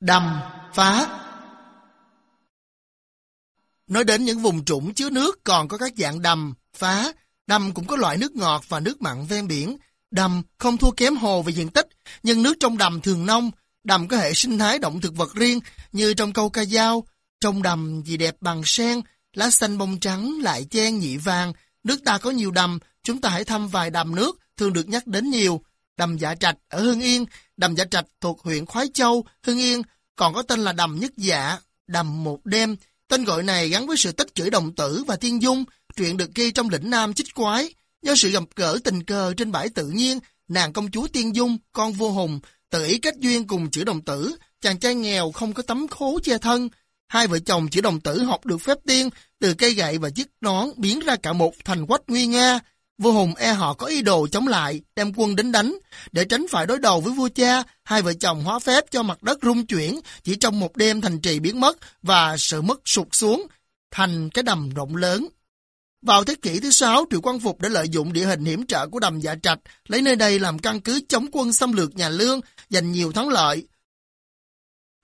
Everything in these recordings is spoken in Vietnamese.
Đầm, phá Nói đến những vùng trũng chứa nước còn có các dạng đầm, phá. Đầm cũng có loại nước ngọt và nước mặn ven biển. Đầm không thua kém hồ về diện tích, nhưng nước trong đầm thường nông. Đầm có hệ sinh thái động thực vật riêng, như trong câu ca dao. Trong đầm gì đẹp bằng sen, lá xanh bông trắng lại chen nhị vàng. Nước ta có nhiều đầm, chúng ta hãy thăm vài đầm nước, thường được nhắc đến nhiều. Đầm Dạ Trạch ở Hưng Yên, đầm Dạ Trạch thuộc huyện Khói Châu, Hưng Yên, còn có tên là đầm Nhất Dạ, đầm Một Đêm. Tên gọi này gắn với sự tích chữ đồng tử và thiên dung, truyện được ghi trong lĩnh Nam Chích Quái. Do sự gặp gỡ tình cờ trên bãi tự nhiên, nàng công chúa Tiên Dung, con vua Hùng, tự ý kết duyên cùng chữ đồng tử, chàng trai nghèo không có tấm khố che thân. Hai vợ chồng chữ đồng tử học được phép tiên, từ cây gậy và chiếc nón biến ra cả một thành quách nguy nga. Vua Hùng e họ có ý đồ chống lại, đem quân đến đánh. Để tránh phải đối đầu với vua cha, hai vợ chồng hóa phép cho mặt đất rung chuyển, chỉ trong một đêm thành trì biến mất và sự mất sụt xuống, thành cái đầm rộng lớn. Vào thế kỷ thứ sáu, Triệu Quang Phục đã lợi dụng địa hình hiểm trở của đầm Dạ Trạch, lấy nơi đây làm căn cứ chống quân xâm lược nhà Lương, giành nhiều thắng lợi.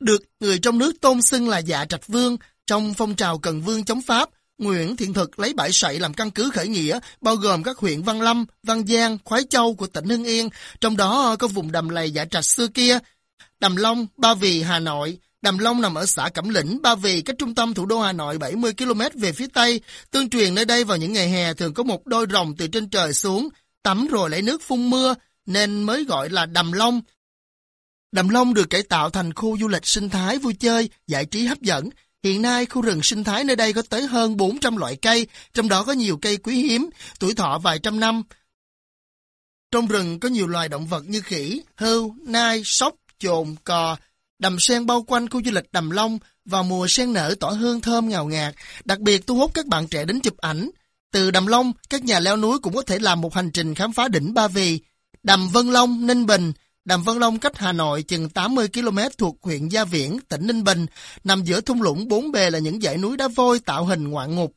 Được người trong nước tôn xưng là Dạ Trạch Vương, trong phong trào Cần Vương chống Pháp, Nguyễn Thiện Thực lấy bãi sậy làm căn cứ khởi nghĩa, bao gồm các huyện Văn Lâm, Văn Giang, Khoái Châu của tỉnh Hưng Yên, trong đó có vùng đầm lầy Dạ Trạch xưa kia, Đầm Long, Ba Vì, Hà Nội. Đầm Long nằm ở xã Cẩm Lĩnh, Ba Vì, cách trung tâm thủ đô Hà Nội 70 km về phía Tây. Tương truyền nơi đây vào những ngày hè thường có một đôi rồng từ trên trời xuống, tắm rồi lấy nước phun mưa, nên mới gọi là Đầm Long. Đầm Long được cải tạo thành khu du lịch sinh thái vui chơi, giải trí hấp dẫn. Hiện nay, khu rừng sinh thái nơi đây có tới hơn 400 loại cây, trong đó có nhiều cây quý hiếm, tuổi thọ vài trăm năm. Trong rừng có nhiều loài động vật như khỉ, hưu, nai, sóc, chồn, cò. Đầm sen bao quanh khu du lịch Đầm Long, vào mùa sen nở tỏa hương thơm ngào ngạt, đặc biệt thu hút các bạn trẻ đến chụp ảnh. Từ Đầm Long, các nhà leo núi cũng có thể làm một hành trình khám phá đỉnh Ba Vì. Đầm Vân Long, Ninh Bình, Đầm Vân Long cách Hà Nội chừng 80 km thuộc huyện Gia Viễn, tỉnh Ninh Bình, nằm giữa thung lũng bốn bề là những dãy núi đá vôi tạo hình ngoạn ngục.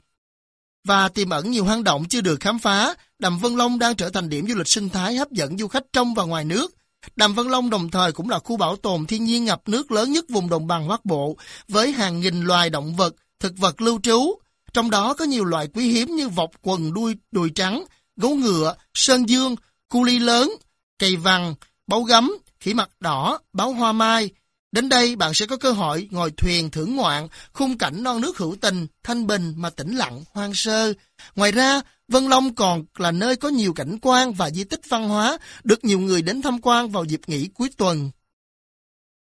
Và tiềm ẩn nhiều hang động chưa được khám phá, Đầm Vân Long đang trở thành điểm du lịch sinh thái hấp dẫn du khách trong và ngoài nước. Đầm Vân Long đồng thời cũng là khu bảo tồn thiên nhiên ngập nước lớn nhất vùng đồng bằng Bắc Bộ, với hàng nghìn loài động vật, thực vật lưu trú. Trong đó có nhiều loài quý hiếm như vọc quần đuôi đùi trắng, gấu ngựa, sơn dương, cu ly lớn, cây vằn, báo gấm, khỉ mặt đỏ, báo hoa mai. Đến đây bạn sẽ có cơ hội ngồi thuyền thưởng ngoạn, khung cảnh non nước hữu tình, thanh bình mà tĩnh lặng, hoang sơ. Ngoài ra, Vân Long còn là nơi có nhiều cảnh quan và di tích văn hóa, được nhiều người đến tham quan vào dịp nghỉ cuối tuần.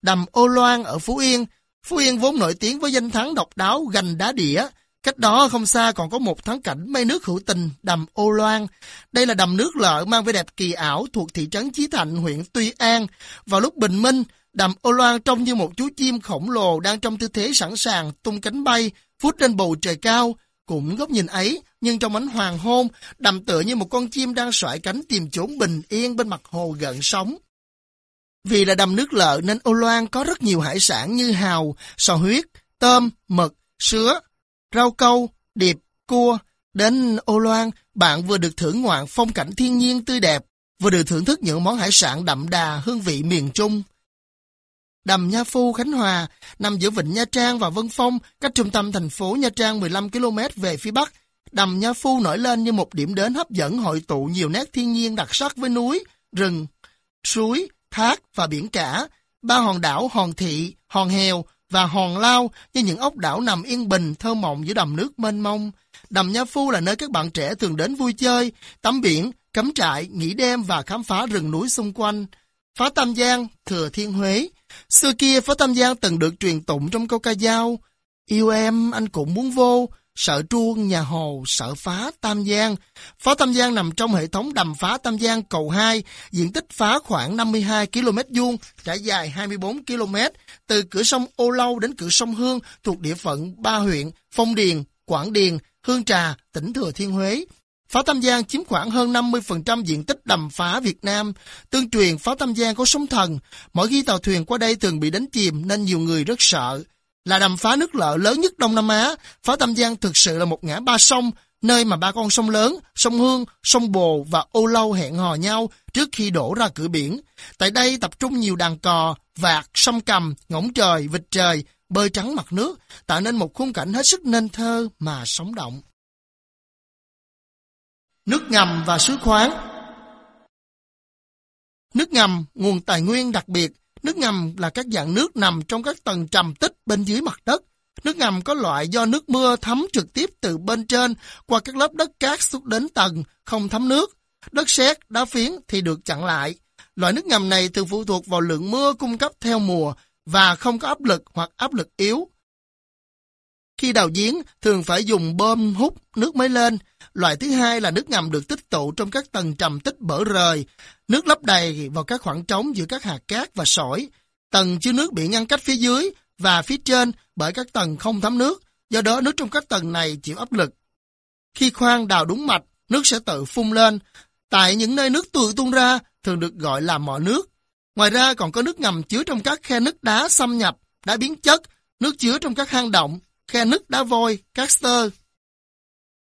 Đầm Ô Loan ở Phú Yên Phú Yên vốn nổi tiếng với danh thắng độc đáo gành đá đĩa, Cách đó không xa còn có một thắng cảnh mây nước hữu tình, đầm Ô Loan. Đây là đầm nước lợ mang vẻ đẹp kỳ ảo thuộc thị trấn Chí Thạnh, huyện Tuy An. Vào lúc bình minh, đầm Ô Loan trông như một chú chim khổng lồ đang trong tư thế sẵn sàng tung cánh bay, phút lên bầu trời cao. Cũng góc nhìn ấy, nhưng trong ánh hoàng hôn, đầm tựa như một con chim đang xoải cánh tìm chốn bình yên bên mặt hồ gợn sóng. Vì là đầm nước lợ nên Ô Loan có rất nhiều hải sản như hào, sò huyết, tôm, mực, sứa, rau câu, điệp, cua. Đến Ô Loan, bạn vừa được thưởng ngoạn phong cảnh thiên nhiên tươi đẹp, vừa được thưởng thức những món hải sản đậm đà hương vị miền Trung. Đầm Nha Phu, Khánh Hòa, nằm giữa Vịnh Nha Trang và Vân Phong, cách trung tâm thành phố Nha Trang 15 km về phía Bắc. Đầm Nha Phu nổi lên như một điểm đến hấp dẫn hội tụ nhiều nét thiên nhiên đặc sắc với núi, rừng, suối, thác và biển cả. Ba hòn đảo Hòn Thị, Hòn Hèo và hòn lao như những ốc đảo nằm yên bình thơ mộng giữa đầm nước mênh mông. Đầm Nha Phu là nơi các bạn trẻ thường đến vui chơi, tắm biển, cắm trại, nghỉ đêm và khám phá rừng núi xung quanh. Phá Tam Giang, Thừa Thiên Huế. Xưa kia Phá Tam Giang từng được truyền tụng trong câu ca dao. Yêu em, anh cũng muốn vô, sợ truông nhà hồ, sợ phá Tam Giang. Phá Tam Giang nằm trong hệ thống đầm phá Tam Giang cầu 2, diện tích phá khoảng 52 km vuông, trải dài 24 km, từ cửa sông Ô Lâu đến cửa sông Hương thuộc địa phận ba huyện Phong Điền, Quảng Điền, Hương Trà, tỉnh Thừa Thiên Huế. Phá Tam Giang chiếm khoảng hơn 50% diện tích đầm phá Việt Nam. Tương truyền Phá Tam Giang có sóng thần. Mỗi khi tàu thuyền qua đây thường bị đánh chìm nên nhiều người rất sợ. Là đầm phá nước lợ lớn nhất Đông Nam Á, phá Tam Giang thực sự là một ngã ba sông nơi mà ba con sông lớn, sông Hương, sông Bồ và Ô Lâu hẹn hò nhau trước khi đổ ra cửa biển. Tại đây tập trung nhiều đàn cò, vạc, sông cầm, ngỗng trời, vịt trời, bơi trắng mặt nước, tạo nên một khung cảnh hết sức nên thơ mà sống động. Nước ngầm và suối khoáng Nước ngầm, nguồn tài nguyên đặc biệt. Nước ngầm là các dạng nước nằm trong các tầng trầm tích bên dưới mặt đất. Nước ngầm có loại do nước mưa thấm trực tiếp từ bên trên qua các lớp đất cát xuống đến tầng, không thấm nước. Đất sét, đá phiến thì được chặn lại. Loại nước ngầm này thường phụ thuộc vào lượng mưa cung cấp theo mùa và không có áp lực hoặc áp lực yếu. Khi đào giếng, thường phải dùng bơm hút nước mới lên. Loại thứ hai là nước ngầm được tích tụ trong các tầng trầm tích bở rời. Nước lấp đầy vào các khoảng trống giữa các hạt cát và sỏi. Tầng chứa nước bị ngăn cách phía dưới và phía trên bởi các tầng không thấm nước, do đó nước trong các tầng này chịu áp lực. Khi khoan đào đúng mạch, nước sẽ tự phun lên. Tại những nơi nước tự tuôn ra, thường được gọi là mỏ nước. Ngoài ra còn có nước ngầm chứa trong các khe nứt đá xâm nhập, đá biến chất, nước chứa trong các hang động, khe nứt đá vôi, caster.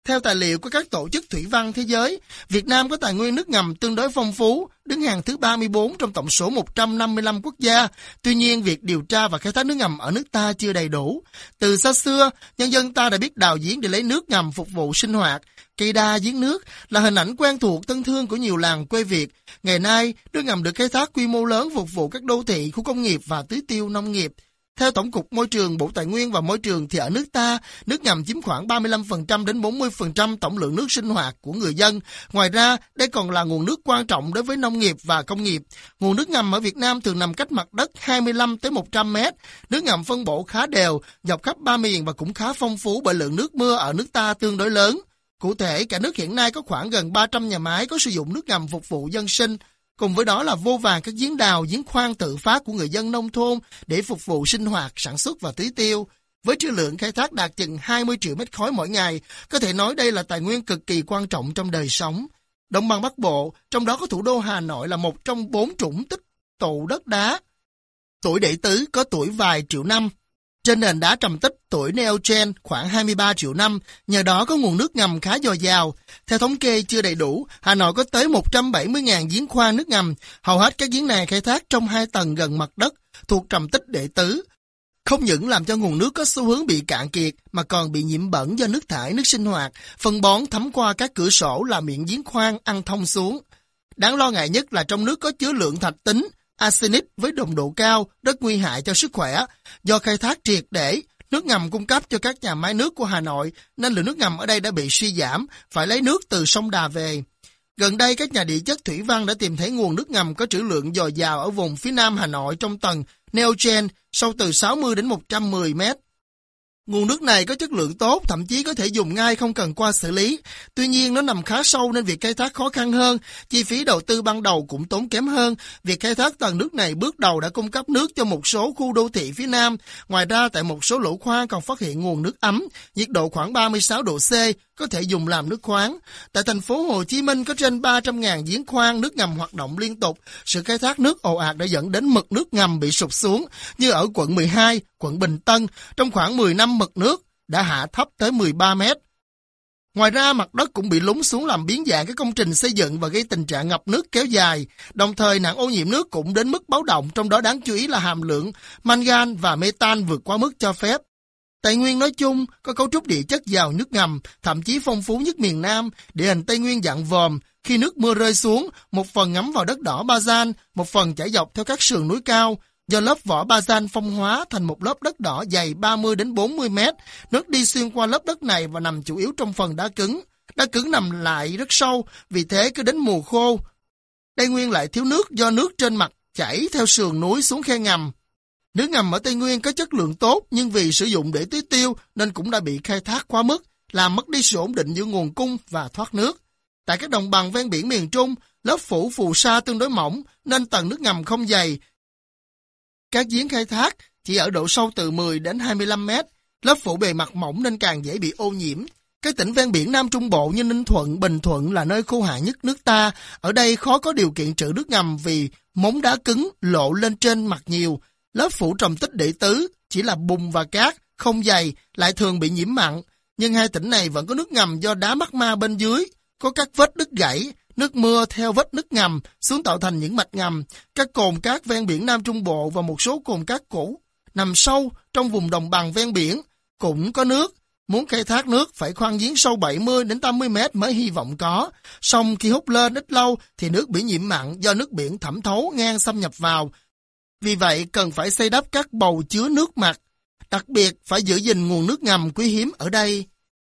Theo tài liệu của các tổ chức thủy văn thế giới, Việt Nam có tài nguyên nước ngầm tương đối phong phú, đứng hàng thứ 34 trong tổng số 155 quốc gia. Tuy nhiên, việc điều tra và khai thác nước ngầm ở nước ta chưa đầy đủ. Từ xa xưa, nhân dân ta đã biết đào giếng để lấy nước ngầm phục vụ sinh hoạt. Cây đa giếng nước là hình ảnh quen thuộc thân thương của nhiều làng quê Việt. Ngày nay, nước ngầm được khai thác quy mô lớn phục vụ các đô thị, khu công nghiệp và tưới tiêu nông nghiệp. Theo Tổng cục Môi trường, Bộ Tài nguyên và Môi trường thì ở nước ta, nước ngầm chiếm khoảng 35% đến 40% tổng lượng nước sinh hoạt của người dân. Ngoài ra, đây còn là nguồn nước quan trọng đối với nông nghiệp và công nghiệp. Nguồn nước ngầm ở Việt Nam thường nằm cách mặt đất 25 tới 100 mét. Nước ngầm phân bổ khá đều, dọc khắp ba miền và cũng khá phong phú bởi lượng nước mưa ở nước ta tương đối lớn. Cụ thể, cả nước hiện nay có khoảng gần 300 nhà máy có sử dụng nước ngầm phục vụ dân sinh, Cùng với đó là vô vàng các giếng đào, giếng khoan tự phát của người dân nông thôn để phục vụ sinh hoạt, sản xuất và tưới tiêu. Với trữ lượng khai thác đạt chừng 20 triệu mét khối mỗi ngày, có thể nói đây là tài nguyên cực kỳ quan trọng trong đời sống. Đồng bằng Bắc Bộ, trong đó có thủ đô Hà Nội là một trong bốn trũng tích tụ đất đá. Tuổi đệ tứ có tuổi vài triệu năm, trên nền đá trầm tích tuổi Neogen khoảng 23 triệu năm, nhờ đó có nguồn nước ngầm khá dồi dào. Theo thống kê chưa đầy đủ, Hà Nội có tới 170.000 giếng khoan nước ngầm. Hầu hết các giếng này khai thác trong hai tầng gần mặt đất, thuộc trầm tích đệ tứ. Không những làm cho nguồn nước có xu hướng bị cạn kiệt, mà còn bị nhiễm bẩn do nước thải, nước sinh hoạt, phân bón thấm qua các cửa sổ là miệng giếng khoan ăn thông xuống. Đáng lo ngại nhất là trong nước có chứa lượng thạch tính, arsenic với đồng độ cao rất nguy hại cho sức khỏe. Do khai thác triệt để, nước ngầm cung cấp cho các nhà máy nước của Hà Nội nên lượng nước ngầm ở đây đã bị suy giảm, phải lấy nước từ sông Đà về. Gần đây, các nhà địa chất thủy văn đã tìm thấy nguồn nước ngầm có trữ lượng dồi dào ở vùng phía nam Hà Nội trong tầng Neogen sâu từ 60 đến 110 mét. Nguồn nước này có chất lượng tốt, thậm chí có thể dùng ngay không cần qua xử lý. Tuy nhiên nó nằm khá sâu nên việc khai thác khó khăn hơn, chi phí đầu tư ban đầu cũng tốn kém hơn. Việc khai thác tầng nước này bước đầu đã cung cấp nước cho một số khu đô thị phía Nam. Ngoài ra tại một số lỗ khoan còn phát hiện nguồn nước ấm, nhiệt độ khoảng 36 độ C, có thể dùng làm nước khoáng. Tại thành phố Hồ Chí Minh có trên 300.000 giếng khoan nước ngầm hoạt động liên tục. Sự khai thác nước ồ ạt đã dẫn đến mực nước ngầm bị sụt xuống, như ở quận 12, quận Bình Tân, trong khoảng 10 năm mực nước đã hạ thấp tới 13 mét. Ngoài ra, mặt đất cũng bị lún xuống làm biến dạng các công trình xây dựng và gây tình trạng ngập nước kéo dài. Đồng thời, nạn ô nhiễm nước cũng đến mức báo động, trong đó đáng chú ý là hàm lượng mangan và metan vượt quá mức cho phép. Tây Nguyên nói chung có cấu trúc địa chất giàu nước ngầm, thậm chí phong phú nhất miền Nam, địa hình Tây Nguyên dạng vòm. Khi nước mưa rơi xuống, một phần ngắm vào đất đỏ Bazan, một phần chảy dọc theo các sườn núi cao. Do lớp vỏ Bazan phong hóa thành một lớp đất đỏ dày 30 đến 40 mét, nước đi xuyên qua lớp đất này và nằm chủ yếu trong phần đá cứng. Đá cứng nằm lại rất sâu, vì thế cứ đến mùa khô. Tây Nguyên lại thiếu nước do nước trên mặt chảy theo sườn núi xuống khe ngầm. Nước ngầm ở Tây Nguyên có chất lượng tốt nhưng vì sử dụng để tưới tiêu nên cũng đã bị khai thác quá mức, làm mất đi sự ổn định giữa nguồn cung và thoát nước. Tại các đồng bằng ven biển miền Trung, lớp phủ phù sa tương đối mỏng nên tầng nước ngầm không dày. Các giếng khai thác chỉ ở độ sâu từ 10 đến 25 mét, lớp phủ bề mặt mỏng nên càng dễ bị ô nhiễm. Các tỉnh ven biển Nam Trung Bộ như Ninh Thuận, Bình Thuận là nơi khô hạn nhất nước ta. Ở đây khó có điều kiện trữ nước ngầm vì móng đá cứng lộ lên trên mặt nhiều, Lớp phủ trầm tích đệ tứ chỉ là bùn và cát, không dày, lại thường bị nhiễm mặn. Nhưng hai tỉnh này vẫn có nước ngầm do đá magma bên dưới, có các vết đứt gãy, nước mưa theo vết nứt ngầm xuống tạo thành những mạch ngầm, các cồn cát ven biển Nam Trung Bộ và một số cồn cát cũ nằm sâu trong vùng đồng bằng ven biển cũng có nước. Muốn khai thác nước phải khoan giếng sâu 70 đến 80 mét mới hy vọng có. Xong khi hút lên ít lâu thì nước bị nhiễm mặn do nước biển thẩm thấu ngang xâm nhập vào. Vì vậy cần phải xây đắp các bầu chứa nước mặt. Đặc biệt phải giữ gìn nguồn nước ngầm quý hiếm ở đây.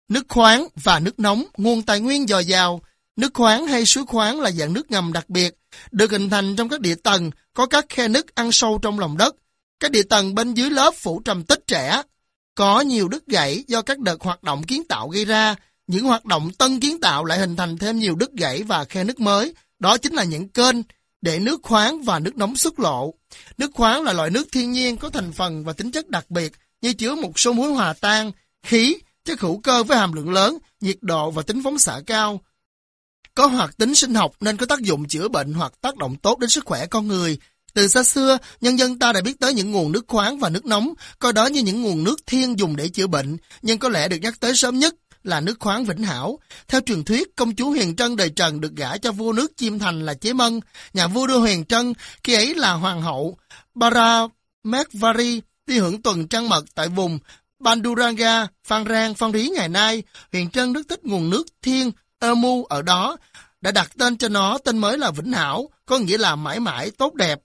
Nước khoáng và nước nóng, nguồn tài nguyên dồi dào. Nước khoáng hay suối khoáng là dạng nước ngầm đặc biệt, được hình thành trong các địa tầng, có các khe nứt ăn sâu trong lòng đất. Các địa tầng bên dưới lớp phủ trầm tích trẻ, có nhiều đứt gãy do các đợt hoạt động kiến tạo gây ra. Những hoạt động tân kiến tạo lại hình thành thêm nhiều đứt gãy và khe nước mới. Đó chính là những kênh để nước khoáng và nước nóng xuất lộ. Nước khoáng là loại nước thiên nhiên có thành phần và tính chất đặc biệt như chứa một số muối hòa tan, khí, chất hữu cơ với hàm lượng lớn, nhiệt độ và tính phóng xạ cao. Có hoạt tính sinh học nên có tác dụng chữa bệnh hoặc tác động tốt đến sức khỏe con người. Từ xa xưa, nhân dân ta đã biết tới những nguồn nước khoáng và nước nóng, coi đó như những nguồn nước thiên dùng để chữa bệnh, nhưng có lẽ được nhắc tới sớm nhất là nước khoáng Vĩnh Hảo. Theo truyền thuyết, công chúa Huyền Trân đời Trần được gả cho vua nước Chiêm Thành là Chế Mân, nhà vua đưa Huyền Trân, khi ấy là hoàng hậu Paramesvari, đi hưởng tuần trăng mật tại vùng Banduranga, Phan Rang, Phan Rí ngày nay. Huyền Trân rất thích nguồn nước thiên Emu ở đó, đã đặt tên cho nó tên mới là Vĩnh Hảo, có nghĩa là mãi mãi tốt đẹp.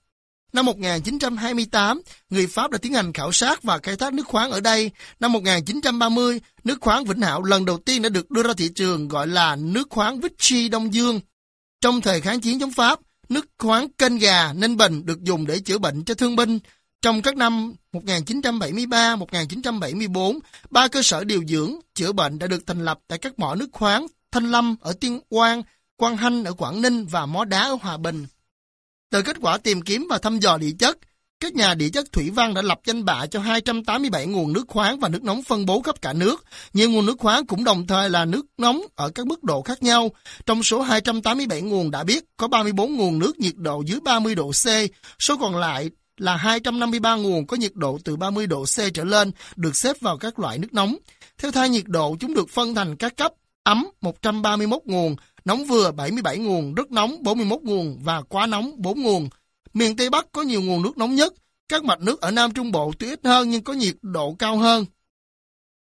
Năm 1928, người Pháp đã tiến hành khảo sát và khai thác nước khoáng ở đây. Năm 1930, nước khoáng Vĩnh Hảo lần đầu tiên đã được đưa ra thị trường gọi là nước khoáng Vichy Đông Dương. Trong thời kháng chiến chống Pháp, nước khoáng kênh gà Ninh Bình được dùng để chữa bệnh cho thương binh. Trong các năm 1973-1974, ba cơ sở điều dưỡng chữa bệnh đã được thành lập tại các mỏ nước khoáng Thanh Lâm ở Tuyên Quang, Quang Hanh ở Quảng Ninh và Mó Đá ở Hòa Bình. Từ kết quả tìm kiếm và thăm dò địa chất, các nhà địa chất thủy văn đã lập danh bạ cho 287 nguồn nước khoáng và nước nóng phân bố khắp cả nước. Nhiều nguồn nước khoáng cũng đồng thời là nước nóng ở các mức độ khác nhau. Trong số 287 nguồn đã biết, có 34 nguồn nước nhiệt độ dưới 30 độ C, số còn lại là 253 nguồn có nhiệt độ từ 30 độ C trở lên được xếp vào các loại nước nóng. Theo thang nhiệt độ, chúng được phân thành các cấp ấm 131 nguồn, nóng vừa 77 nguồn, rất nóng 41 nguồn và quá nóng 4 nguồn. Miền Tây Bắc có nhiều nguồn nước nóng nhất, các mạch nước ở Nam Trung Bộ tuy ít hơn nhưng có nhiệt độ cao hơn.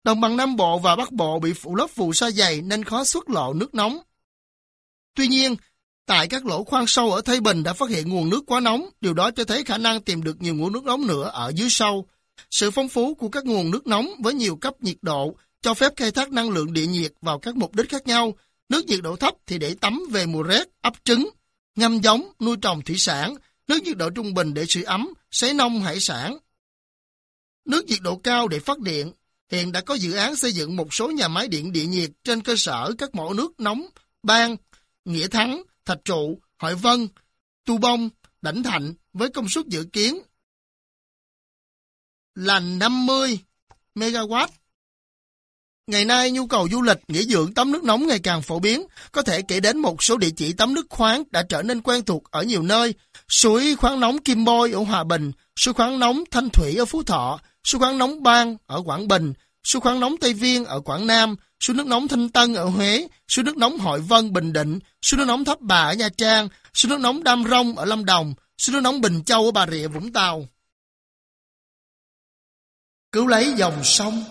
Đồng bằng Nam Bộ và Bắc Bộ bị phủ lớp phù sa dày nên khó xuất lộ nước nóng. Tuy nhiên, tại các lỗ khoan sâu ở Tây Bình đã phát hiện nguồn nước quá nóng, điều đó cho thấy khả năng tìm được nhiều nguồn nước nóng nữa ở dưới sâu. Sự phong phú của các nguồn nước nóng với nhiều cấp nhiệt độ cho phép khai thác năng lượng địa nhiệt vào các mục đích khác nhau. Nước nhiệt độ thấp thì để tắm về mùa rét, ấp trứng, ngâm giống, nuôi trồng thủy sản. Nước nhiệt độ trung bình để sưởi ấm, sấy nông hải sản. Nước nhiệt độ cao để phát điện. Hiện đã có dự án xây dựng một số nhà máy điện địa nhiệt trên cơ sở các mẫu nước nóng, ban, Nghĩa Thắng, Thạch Trụ, Hội Vân, Tu Bông, Đảnh Thạnh với công suất dự kiến là 50 MW Ngày nay, nhu cầu du lịch, nghỉ dưỡng tắm nước nóng ngày càng phổ biến. Có thể kể đến một số địa chỉ tắm nước khoáng đã trở nên quen thuộc ở nhiều nơi. Suối khoáng nóng Kim Bôi ở Hòa Bình, suối khoáng nóng Thanh Thủy ở Phú Thọ, suối khoáng nóng Bang ở Quảng Bình, suối khoáng nóng Tây Viên ở Quảng Nam, suối nước nóng Thanh Tân ở Huế, suối nước nóng Hội Vân Bình Định, suối nước nóng Tháp Bà ở Nha Trang, suối nước nóng Đam Rông ở Lâm Đồng, suối nước nóng Bình Châu ở Bà Rịa Vũng Tàu. Cứu lấy dòng sông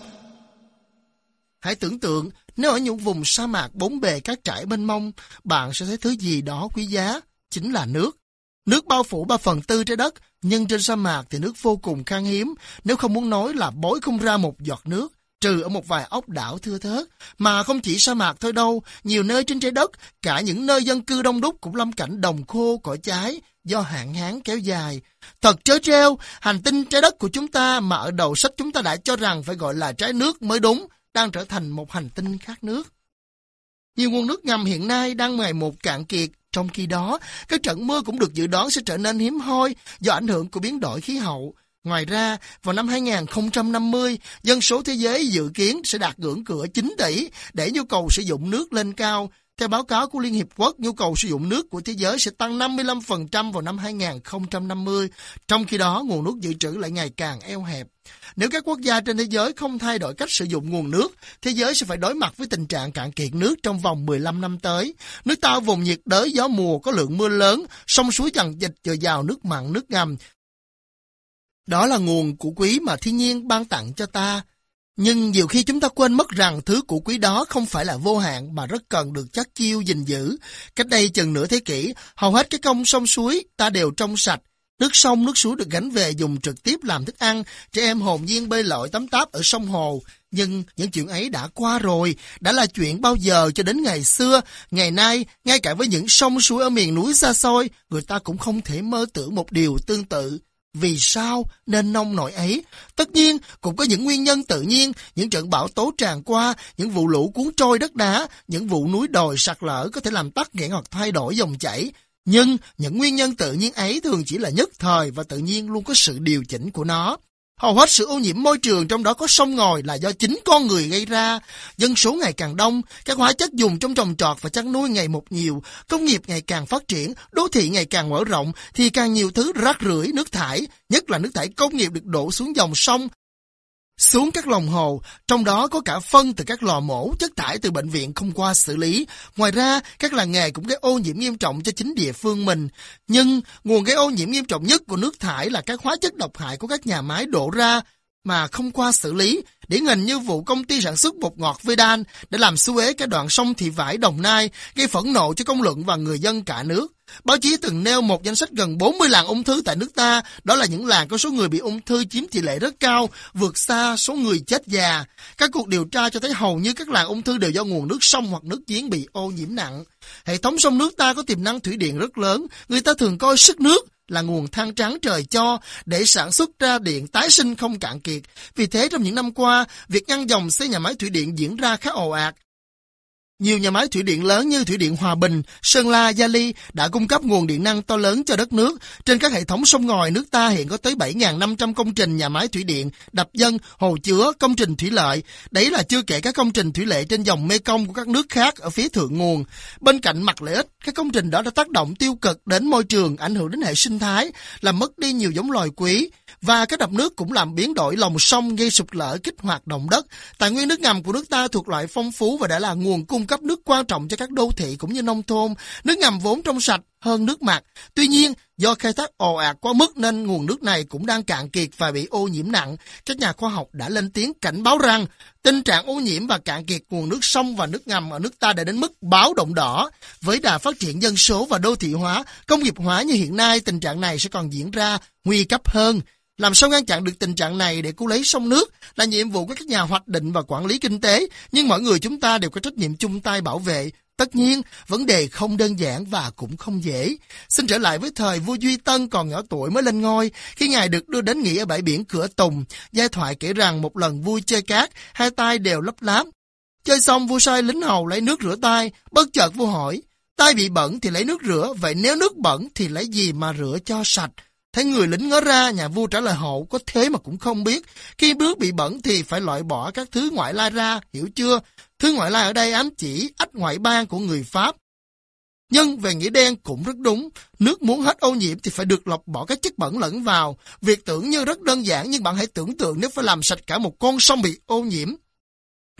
Hãy tưởng tượng nếu ở những vùng sa mạc bốn bề các trải bên mông, bạn sẽ thấy thứ gì đó quý giá, chính là nước. Nước bao phủ 3 phần tư trái đất, nhưng trên sa mạc thì nước vô cùng khan hiếm, nếu không muốn nói là bối không ra một giọt nước, trừ ở một vài ốc đảo thưa thớt. Mà không chỉ sa mạc thôi đâu, nhiều nơi trên trái đất, cả những nơi dân cư đông đúc cũng lâm cảnh đồng khô, cỏ trái, do hạn hán kéo dài. Thật trớ treo, hành tinh trái đất của chúng ta mà ở đầu sách chúng ta đã cho rằng phải gọi là trái nước mới đúng, đang trở thành một hành tinh khác nước. Nhiều nguồn nước ngầm hiện nay đang ngày một cạn kiệt, trong khi đó, các trận mưa cũng được dự đoán sẽ trở nên hiếm hoi do ảnh hưởng của biến đổi khí hậu. Ngoài ra, vào năm 2050, dân số thế giới dự kiến sẽ đạt ngưỡng cửa 9 tỷ để nhu cầu sử dụng nước lên cao theo báo cáo của Liên Hiệp Quốc, nhu cầu sử dụng nước của thế giới sẽ tăng 55% vào năm 2050, trong khi đó nguồn nước dự trữ lại ngày càng eo hẹp. Nếu các quốc gia trên thế giới không thay đổi cách sử dụng nguồn nước, thế giới sẽ phải đối mặt với tình trạng cạn kiệt nước trong vòng 15 năm tới. Nước ta vùng nhiệt đới gió mùa có lượng mưa lớn, sông suối dần dịch dồi dào nước mặn nước ngầm. Đó là nguồn của quý mà thiên nhiên ban tặng cho ta. Nhưng nhiều khi chúng ta quên mất rằng thứ của quý đó không phải là vô hạn mà rất cần được chắc chiêu gìn giữ. Cách đây chừng nửa thế kỷ, hầu hết các công sông suối ta đều trong sạch, Nước sông, nước suối được gánh về dùng trực tiếp làm thức ăn, trẻ em hồn nhiên bơi lội tắm táp ở sông hồ. Nhưng những chuyện ấy đã qua rồi, đã là chuyện bao giờ cho đến ngày xưa. Ngày nay, ngay cả với những sông suối ở miền núi xa xôi, người ta cũng không thể mơ tưởng một điều tương tự. Vì sao nên nông nổi ấy? Tất nhiên, cũng có những nguyên nhân tự nhiên, những trận bão tố tràn qua, những vụ lũ cuốn trôi đất đá, những vụ núi đồi sạt lở có thể làm tắc nghẽn hoặc thay đổi dòng chảy. Nhưng những nguyên nhân tự nhiên ấy thường chỉ là nhất thời và tự nhiên luôn có sự điều chỉnh của nó. Hầu hết sự ô nhiễm môi trường trong đó có sông ngòi là do chính con người gây ra. Dân số ngày càng đông, các hóa chất dùng trong trồng trọt và chăn nuôi ngày một nhiều, công nghiệp ngày càng phát triển, đô thị ngày càng mở rộng thì càng nhiều thứ rác rưởi, nước thải, nhất là nước thải công nghiệp được đổ xuống dòng sông xuống các lòng hồ, trong đó có cả phân từ các lò mổ, chất thải từ bệnh viện không qua xử lý. Ngoài ra, các làng nghề cũng gây ô nhiễm nghiêm trọng cho chính địa phương mình. Nhưng nguồn gây ô nhiễm nghiêm trọng nhất của nước thải là các hóa chất độc hại của các nhà máy đổ ra mà không qua xử lý, điển hình như vụ công ty sản xuất bột ngọt Vedan đã làm xu ế cái đoạn sông Thị Vải Đồng Nai, gây phẫn nộ cho công luận và người dân cả nước. Báo chí từng nêu một danh sách gần 40 làng ung thư tại nước ta, đó là những làng có số người bị ung thư chiếm tỷ lệ rất cao, vượt xa số người chết già. Các cuộc điều tra cho thấy hầu như các làng ung thư đều do nguồn nước sông hoặc nước giếng bị ô nhiễm nặng. Hệ thống sông nước ta có tiềm năng thủy điện rất lớn, người ta thường coi sức nước là nguồn than trắng trời cho để sản xuất ra điện tái sinh không cạn kiệt. Vì thế trong những năm qua, việc ngăn dòng xây nhà máy thủy điện diễn ra khá ồ ạt. Nhiều nhà máy thủy điện lớn như Thủy điện Hòa Bình, Sơn La, Gia Ly đã cung cấp nguồn điện năng to lớn cho đất nước. Trên các hệ thống sông ngòi, nước ta hiện có tới 7.500 công trình nhà máy thủy điện, đập dân, hồ chứa, công trình thủy lợi. Đấy là chưa kể các công trình thủy lợi trên dòng Mekong của các nước khác ở phía thượng nguồn. Bên cạnh mặt lợi ích, các công trình đó đã tác động tiêu cực đến môi trường, ảnh hưởng đến hệ sinh thái, làm mất đi nhiều giống loài quý. Và các đập nước cũng làm biến đổi lòng sông, gây sụp lở, kích hoạt động đất. Tài nguyên nước ngầm của nước ta thuộc loại phong phú và đã là nguồn cung cấp nước quan trọng cho các đô thị cũng như nông thôn. Nước ngầm vốn trong sạch hơn nước mặt. Tuy nhiên, do khai thác ồ ạt quá mức nên nguồn nước này cũng đang cạn kiệt và bị ô nhiễm nặng. Các nhà khoa học đã lên tiếng cảnh báo rằng tình trạng ô nhiễm và cạn kiệt nguồn nước sông và nước ngầm ở nước ta đã đến mức báo động đỏ. Với đà phát triển dân số và đô thị hóa, công nghiệp hóa như hiện nay, tình trạng này sẽ còn diễn ra nguy cấp hơn. Làm sao ngăn chặn được tình trạng này để cứu lấy sông nước là nhiệm vụ của các nhà hoạch định và quản lý kinh tế, nhưng mọi người chúng ta đều có trách nhiệm chung tay bảo vệ. Tất nhiên, vấn đề không đơn giản và cũng không dễ. Xin trở lại với thời vua Duy Tân còn nhỏ tuổi mới lên ngôi, khi ngài được đưa đến nghỉ ở bãi biển Cửa Tùng. Giai thoại kể rằng một lần vui chơi cát, hai tay đều lấp láp. Chơi xong vua sai lính hầu lấy nước rửa tay, bất chợt vua hỏi, tay bị bẩn thì lấy nước rửa, vậy nếu nước bẩn thì lấy gì mà rửa cho sạch? Thấy người lính ngó ra, nhà vua trả lời hậu có thế mà cũng không biết. Khi bước bị bẩn thì phải loại bỏ các thứ ngoại lai ra, hiểu chưa? Thứ ngoại lai ở đây ám chỉ ách ngoại bang của người Pháp. Nhưng về nghĩa đen cũng rất đúng. Nước muốn hết ô nhiễm thì phải được lọc bỏ các chất bẩn lẫn vào. Việc tưởng như rất đơn giản nhưng bạn hãy tưởng tượng nếu phải làm sạch cả một con sông bị ô nhiễm.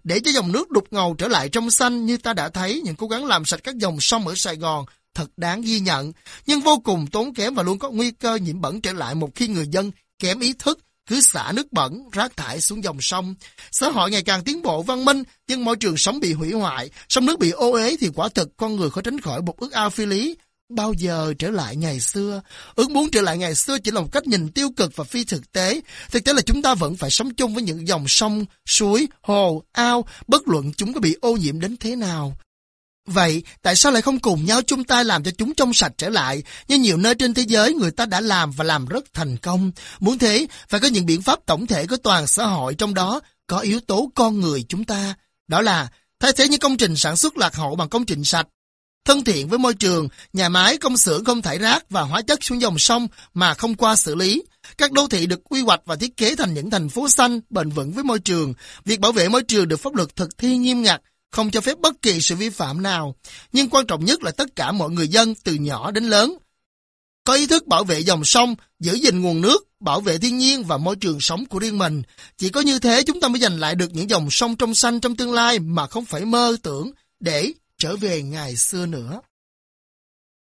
Để cho dòng nước đục ngầu trở lại trong xanh như ta đã thấy những cố gắng làm sạch các dòng sông ở Sài Gòn thật đáng ghi nhận, nhưng vô cùng tốn kém và luôn có nguy cơ nhiễm bẩn trở lại một khi người dân kém ý thức, cứ xả nước bẩn, rác thải xuống dòng sông. Xã hội ngày càng tiến bộ văn minh, nhưng môi trường sống bị hủy hoại, sông nước bị ô uế thì quả thực con người khó tránh khỏi một ước ao phi lý. Bao giờ trở lại ngày xưa? Ước muốn trở lại ngày xưa chỉ là một cách nhìn tiêu cực và phi thực tế. Thực tế là chúng ta vẫn phải sống chung với những dòng sông, suối, hồ, ao, bất luận chúng có bị ô nhiễm đến thế nào. Vậy, tại sao lại không cùng nhau chung tay làm cho chúng trong sạch trở lại, như nhiều nơi trên thế giới người ta đã làm và làm rất thành công? Muốn thế, phải có những biện pháp tổng thể của toàn xã hội trong đó có yếu tố con người chúng ta. Đó là thay thế những công trình sản xuất lạc hậu bằng công trình sạch, thân thiện với môi trường, nhà máy, công xưởng không thải rác và hóa chất xuống dòng sông mà không qua xử lý. Các đô thị được quy hoạch và thiết kế thành những thành phố xanh, bền vững với môi trường. Việc bảo vệ môi trường được pháp luật thực thi nghiêm ngặt, không cho phép bất kỳ sự vi phạm nào. Nhưng quan trọng nhất là tất cả mọi người dân từ nhỏ đến lớn có ý thức bảo vệ dòng sông, giữ gìn nguồn nước, bảo vệ thiên nhiên và môi trường sống của riêng mình. Chỉ có như thế chúng ta mới giành lại được những dòng sông trong xanh trong tương lai mà không phải mơ tưởng để trở về ngày xưa nữa.